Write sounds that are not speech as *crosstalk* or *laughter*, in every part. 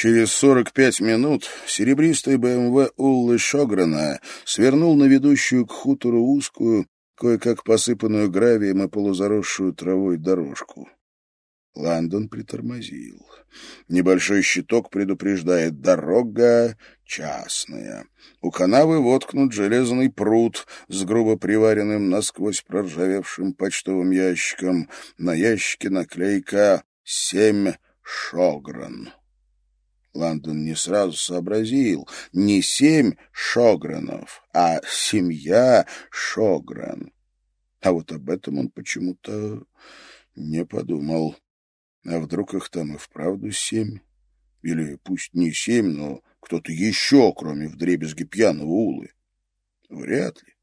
Через сорок пять минут серебристый БМВ Уллы Шограна свернул на ведущую к хутору узкую, кое-как посыпанную гравием и полузаросшую травой дорожку. Лондон притормозил. Небольшой щиток предупреждает «дорога частная». У канавы воткнут железный пруд с грубо приваренным насквозь проржавевшим почтовым ящиком. На ящике наклейка «Семь Шогран». Лондон не сразу сообразил. Не семь Шогранов, а семья Шогран. А вот об этом он почему-то не подумал. А вдруг их там и вправду семь? Или пусть не семь, но кто-то еще, кроме вдребезги пьяного Улы? Вряд ли.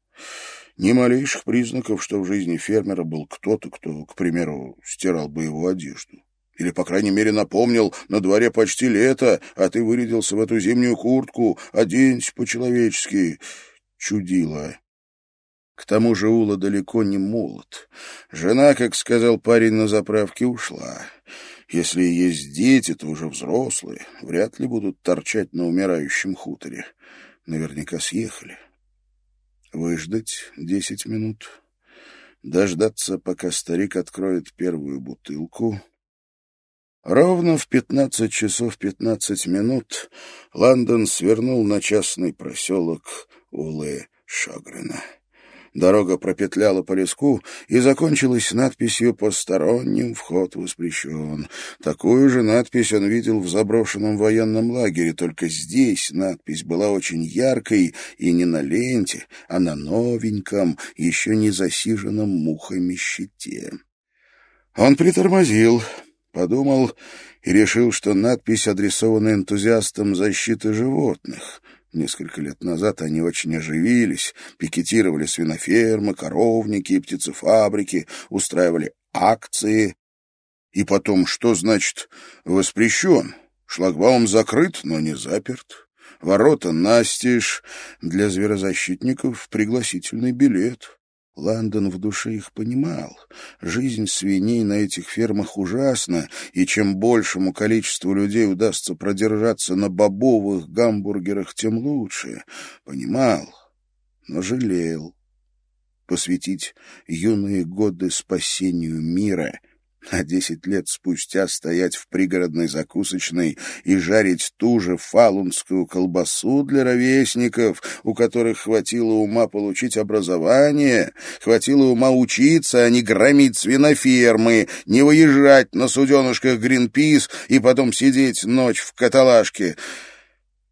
Ни малейших признаков, что в жизни фермера был кто-то, кто, к примеру, стирал бы его одежду. Или, по крайней мере, напомнил, на дворе почти лето, а ты вырядился в эту зимнюю куртку, оденься по-человечески. Чудило. К тому же Ула далеко не молод. Жена, как сказал парень на заправке, ушла. Если есть дети, то уже взрослые. Вряд ли будут торчать на умирающем хуторе. Наверняка съехали. Выждать десять минут. Дождаться, пока старик откроет первую бутылку. Ровно в пятнадцать часов пятнадцать минут Лондон свернул на частный проселок Улы Шогрена. Дорога пропетляла по леску и закончилась надписью «Посторонним вход воспрещен». Такую же надпись он видел в заброшенном военном лагере, только здесь надпись была очень яркой и не на ленте, а на новеньком, еще не засиженном мухами щите. Он притормозил, подумал и решил, что надпись адресована энтузиастам защиты животных — Несколько лет назад они очень оживились, пикетировали свинофермы, коровники и птицефабрики, устраивали акции. И потом, что значит «воспрещен»? Шлагбаум закрыт, но не заперт. Ворота настежь. Для зверозащитников пригласительный билет. Лондон в душе их понимал. Жизнь свиней на этих фермах ужасна, и чем большему количеству людей удастся продержаться на бобовых гамбургерах, тем лучше. Понимал, но жалел. Посвятить юные годы спасению мира — а десять лет спустя стоять в пригородной закусочной и жарить ту же фалунскую колбасу для ровесников, у которых хватило ума получить образование, хватило ума учиться, а не громить свинофермы, не выезжать на суденышках Гринпис и потом сидеть ночь в каталажке.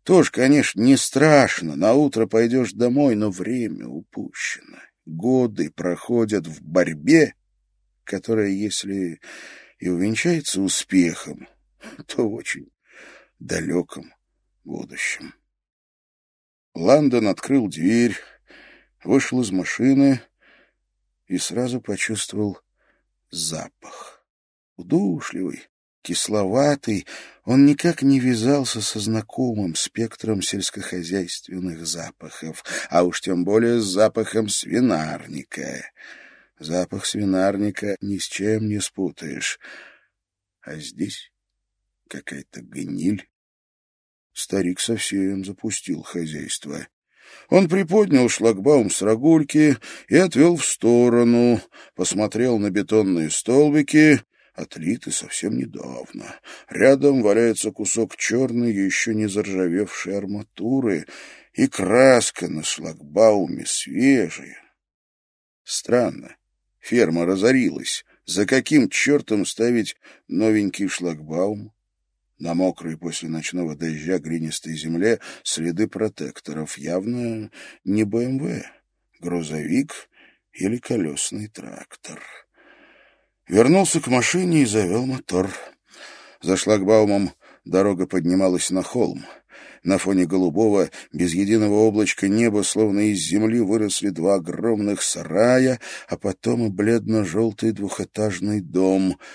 Тоже, конечно, не страшно, на утро пойдешь домой, но время упущено. Годы проходят в борьбе, которая, если и увенчается успехом, *laughs* то в очень далеком будущем. Лондон открыл дверь, вышел из машины и сразу почувствовал запах. Удушливый, кисловатый, он никак не вязался со знакомым спектром сельскохозяйственных запахов, а уж тем более с запахом свинарника — Запах свинарника ни с чем не спутаешь. А здесь какая-то гниль. Старик совсем запустил хозяйство. Он приподнял шлагбаум с рогульки и отвел в сторону, посмотрел на бетонные столбики, отлиты совсем недавно. Рядом валяется кусок черной, еще не заржавевшей арматуры, и краска на шлагбауме свежая. Странно. Ферма разорилась. За каким чертом ставить новенький шлагбаум? На мокрой после ночного дождя глинистой земле следы протекторов. Явно не БМВ, грузовик или колесный трактор. Вернулся к машине и завел мотор. За шлагбаумом дорога поднималась на холм. На фоне голубого, без единого облачка неба, словно из земли, выросли два огромных сарая, а потом и бледно-желтый двухэтажный дом —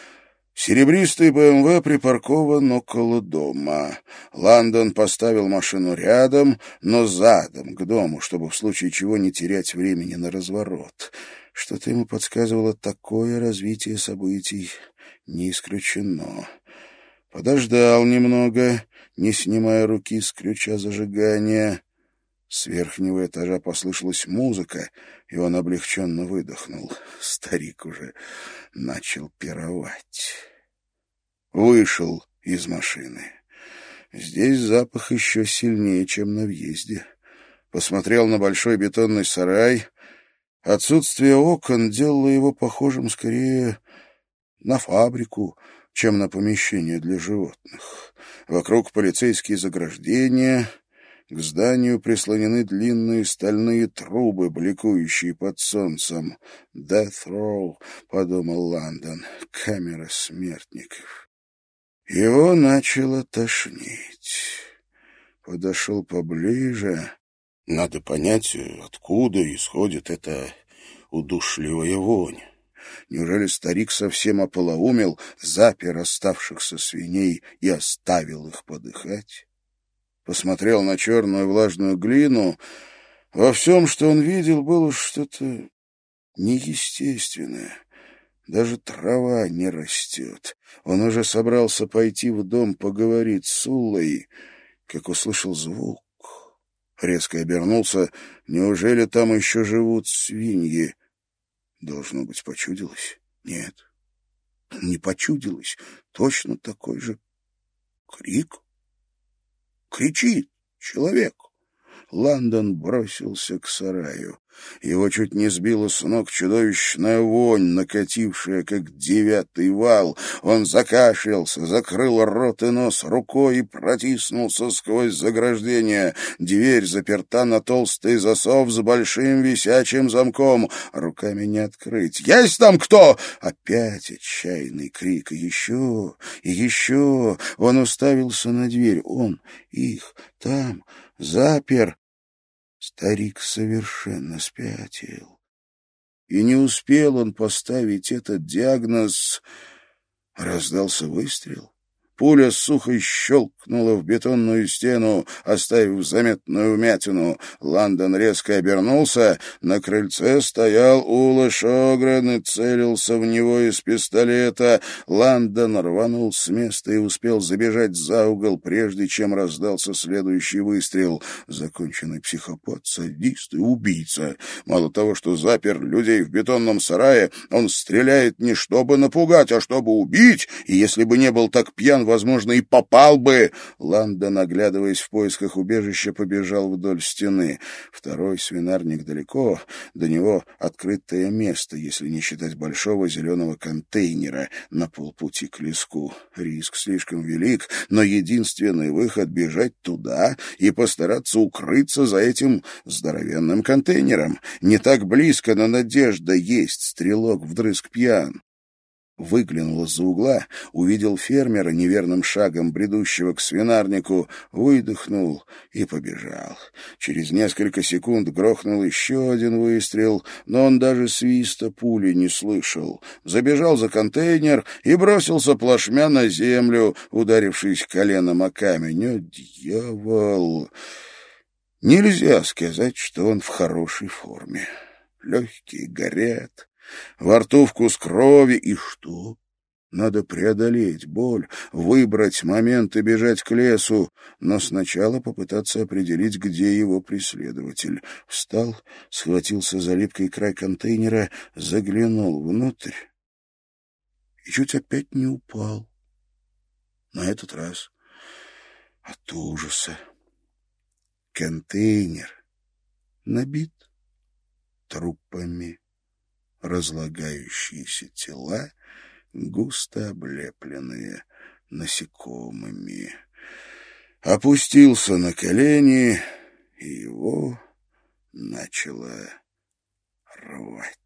Серебристый БМВ припаркован около дома. Лондон поставил машину рядом, но задом к дому, чтобы в случае чего не терять времени на разворот. Что-то ему подсказывало такое развитие событий не исключено. Подождал немного, не снимая руки с ключа зажигания. С верхнего этажа послышалась музыка, и он облегченно выдохнул. Старик уже начал пировать. Вышел из машины. Здесь запах еще сильнее, чем на въезде. Посмотрел на большой бетонный сарай. Отсутствие окон делало его похожим скорее на фабрику, чем на помещение для животных. Вокруг полицейские заграждения, к зданию прислонены длинные стальные трубы, бликующие под солнцем. «Death Row», — подумал Лондон, — «камера смертников». Его начало тошнить. Подошел поближе. Надо понять, откуда исходит эта удушливая вонь. Неужели старик совсем ополоумел, запер оставшихся свиней и оставил их подыхать? Посмотрел на черную влажную глину. Во всем, что он видел, было что-то неестественное. Даже трава не растет. Он уже собрался пойти в дом поговорить с Уллой, как услышал звук. Резко обернулся. Неужели там еще живут свиньи? Должно быть, почудилось. Нет, не почудилось. Точно такой же крик. Кричит человек. Лондон бросился к сараю. Его чуть не сбила с ног чудовищная вонь, накатившая, как девятый вал. Он закашлялся, закрыл рот и нос рукой и протиснулся сквозь заграждение. Дверь заперта на толстый засов с большим висячим замком. Руками не открыть. «Есть там кто?» Опять отчаянный крик. Еще, и еще. Он уставился на дверь. Он их там запер. Старик совершенно спятил. И не успел он поставить этот диагноз, раздался выстрел. Пуля сухо щелкнула в бетонную стену, оставив заметную вмятину. Лондон резко обернулся. На крыльце стоял Ула Шогрен и целился в него из пистолета. Лондон рванул с места и успел забежать за угол, прежде чем раздался следующий выстрел. Законченный психопат, садист и убийца. Мало того, что запер людей в бетонном сарае, он стреляет не чтобы напугать, а чтобы убить, и если бы не был так пьян, возможно, и попал бы. Ланда, наглядываясь в поисках убежища, побежал вдоль стены. Второй свинарник далеко, до него открытое место, если не считать большого зеленого контейнера на полпути к леску. Риск слишком велик, но единственный выход — бежать туда и постараться укрыться за этим здоровенным контейнером. Не так близко, но надежда есть. Стрелок вдрызг пьян выглянул из-за угла, увидел фермера, неверным шагом бредущего к свинарнику, выдохнул и побежал. Через несколько секунд грохнул еще один выстрел, но он даже свиста пули не слышал. Забежал за контейнер и бросился плашмя на землю, ударившись коленом о камень. О, дьявол! Нельзя сказать, что он в хорошей форме. Легкие горят, во рту вкус крови, и что? Надо преодолеть боль, выбрать момент и бежать к лесу, но сначала попытаться определить, где его преследователь. Встал, схватился за липкий край контейнера, заглянул внутрь и чуть опять не упал. На этот раз от ужаса. Контейнер набит трупами разлагающиеся тела, густо облепленные насекомыми. Опустился на колени, и его начало рвать.